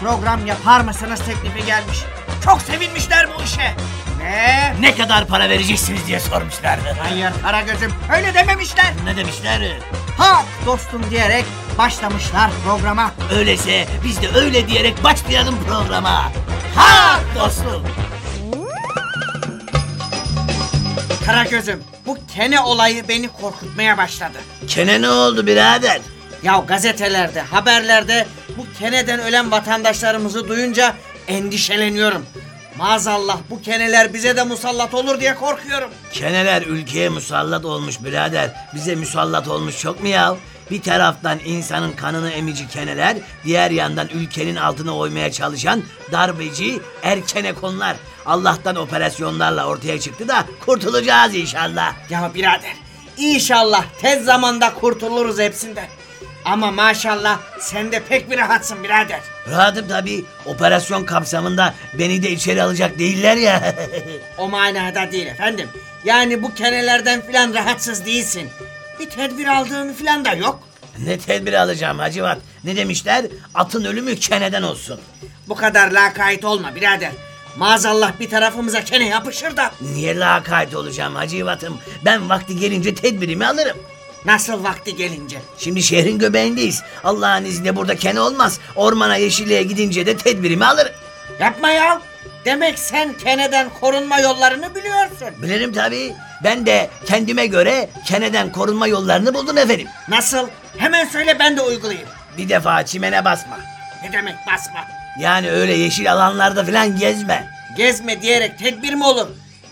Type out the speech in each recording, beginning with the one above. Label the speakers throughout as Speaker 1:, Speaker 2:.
Speaker 1: program yapar mısınız teklifi gelmiş. Çok sevinmişler bu işe. Ve
Speaker 2: Ne kadar para vereceksiniz diye sormuşlardı.
Speaker 1: hayır Karagöz'üm öyle dememişler.
Speaker 2: Ne demişler?
Speaker 1: Ha dostum diyerek başlamışlar programa.
Speaker 2: Öyleyse biz de öyle diyerek başlayalım programa. Ha dostum.
Speaker 1: Karagöz'üm bu kene olayı beni korkutmaya başladı.
Speaker 2: Kene ne oldu birader?
Speaker 1: Ya gazetelerde, haberlerde bu keneden ölen vatandaşlarımızı duyunca endişeleniyorum. Maazallah bu keneler bize de musallat olur diye korkuyorum.
Speaker 2: Keneler ülkeye musallat olmuş birader. Bize musallat olmuş çok mu ya? Bir taraftan insanın kanını emici keneler, diğer yandan ülkenin altına oymaya çalışan darbeci erkenekonlar. Allah'tan operasyonlarla ortaya çıktı da kurtulacağız inşallah.
Speaker 1: Ya birader inşallah tez zamanda kurtuluruz hepsinden. Ama maşallah sen de pek bir rahatsın birader.
Speaker 2: Rahatım tabii. Operasyon kapsamında beni de içeri alacak değiller ya.
Speaker 1: O manada değil efendim. Yani bu kenelerden filan rahatsız değilsin. Bir tedbir aldığın filan da yok.
Speaker 2: ne tedbir alacağım Hacivat? Ne demişler? Atın ölümü keneden olsun.
Speaker 1: Bu kadar lakayt olma birader. Maazallah bir tarafımıza kene yapışır da.
Speaker 2: Niye lakayt olacağım Hacivat'ım? Ben vakti gelince tedbirimi alırım.
Speaker 1: Nasıl vakti gelince?
Speaker 2: Şimdi şehrin göbeğindeyiz. Allah'ın izniyle burada kene olmaz. Ormana yeşilliğe gidince de tedbirimi alırım.
Speaker 1: Yapma ya. Demek sen keneden korunma yollarını biliyorsun.
Speaker 2: Bilirim tabii. Ben de kendime göre keneden korunma yollarını buldum efendim.
Speaker 1: Nasıl? Hemen söyle ben de uygulayayım.
Speaker 2: Bir defa çimene basma.
Speaker 1: Ne demek basma?
Speaker 2: Yani öyle yeşil alanlarda falan gezme.
Speaker 1: Gezme diyerek tedbir mi olur?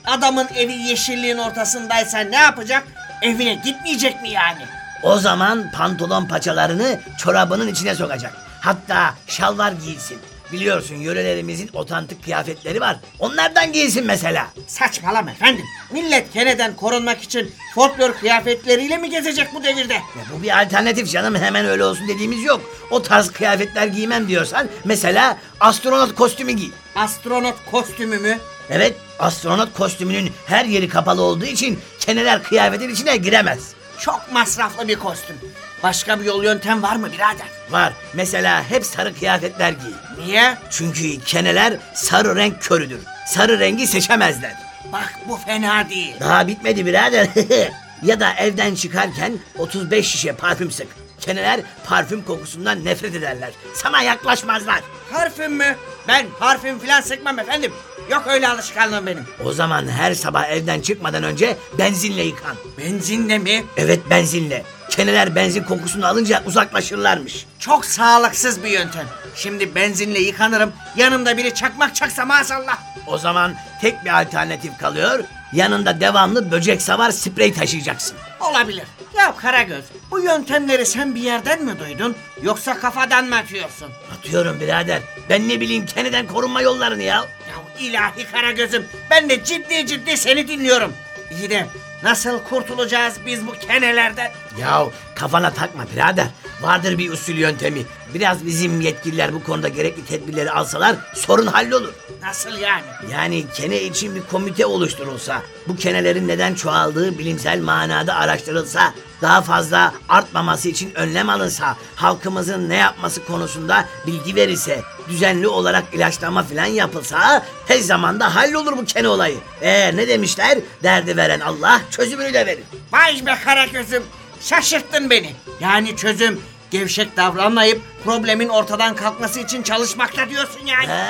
Speaker 1: Adamın evi yeşilliğin ortasındaysa ne yapacak? Evine gitmeyecek mi yani?
Speaker 2: O zaman pantolon paçalarını çorabının içine sokacak. Hatta şalvar giysin. Biliyorsun yörelerimizin otantik kıyafetleri var. Onlardan giysin mesela.
Speaker 1: Saçmalama efendim. Millet keneden korunmak için folklor kıyafetleriyle mi gezecek bu devirde?
Speaker 2: Ya bu bir alternatif canım hemen öyle olsun dediğimiz yok. O tarz kıyafetler giymem diyorsan mesela astronot kostümü giy.
Speaker 1: Astronot kostümü mü?
Speaker 2: Evet astronot kostümünün her yeri kapalı olduğu için keneler kıyafetin içine giremez.
Speaker 1: Çok masraflı bir kostüm. Başka bir yol yöntem var mı birader?
Speaker 2: Var mesela hep sarı kıyafetler giy.
Speaker 1: Niye?
Speaker 2: Çünkü keneler sarı renk körüdür. Sarı rengi seçemezler.
Speaker 1: Bak bu fena değil.
Speaker 2: Daha bitmedi birader. ya da evden çıkarken 35 şişe parfüm sık. Keneler parfüm kokusundan nefret ederler. Sana yaklaşmazlar.
Speaker 1: Parfüm mü? Ben parfüm filan sıkmam efendim. Yok öyle alışkanlığım benim.
Speaker 2: O zaman her sabah evden çıkmadan önce benzinle yıkan.
Speaker 1: Benzinle mi?
Speaker 2: Evet benzinle. Keneler benzin kokusunu alınca uzaklaşırlarmış.
Speaker 1: Çok sağlıksız bir yöntem. Şimdi benzinle yıkanırım. Yanımda biri çakmak çaksa maazallah.
Speaker 2: O zaman tek bir alternatif kalıyor. Yanında devamlı böcek savar sprey taşıyacaksın.
Speaker 1: Olabilir. Ya Karagöz, bu yöntemleri sen bir yerden mi duydun? Yoksa kafadan mı atıyorsun?
Speaker 2: Atıyorum birader. Ben ne bileyim keneden korunma yollarını ya.
Speaker 1: Ya ilahi Karagöz'üm, ben de ciddi ciddi seni dinliyorum. İyi de nasıl kurtulacağız biz bu kenelerden?
Speaker 2: Ya kafana takma birader. Vardır bir usul yöntemi. Biraz bizim yetkililer bu konuda gerekli tedbirleri alsalar sorun hallolur.
Speaker 1: Nasıl yani?
Speaker 2: Yani kene için bir komite oluşturulsa, bu kenelerin neden çoğaldığı bilimsel manada araştırılsa, daha fazla artmaması için önlem alınsa, halkımızın ne yapması konusunda bilgi verilse, düzenli olarak ilaçlama falan yapılsa, tez zamanda hallolur bu kene olayı. Ee ne demişler? Derdi veren Allah çözümünü de verir.
Speaker 1: Vay be Karagöz'üm, şaşırttın beni. Yani çözüm gevşek davranmayıp problemin ortadan kalkması için çalışmakta diyorsun yani.
Speaker 2: Ha,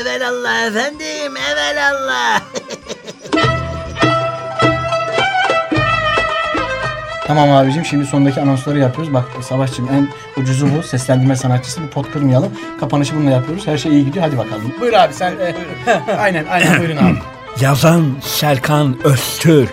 Speaker 2: evelallah efendim, evelallah.
Speaker 3: Tamam abicim şimdi sondaki anonsları yapıyoruz. Bak Savaşçım en ucuzu bu. Seslendirme sanatçısı. Bir pot kırmayalım. Kapanışı bununla yapıyoruz. Her şey iyi gidiyor. Hadi bakalım. Buyur abi sen. e, aynen aynen buyurun abi.
Speaker 2: Yazan Serkan Öztürk.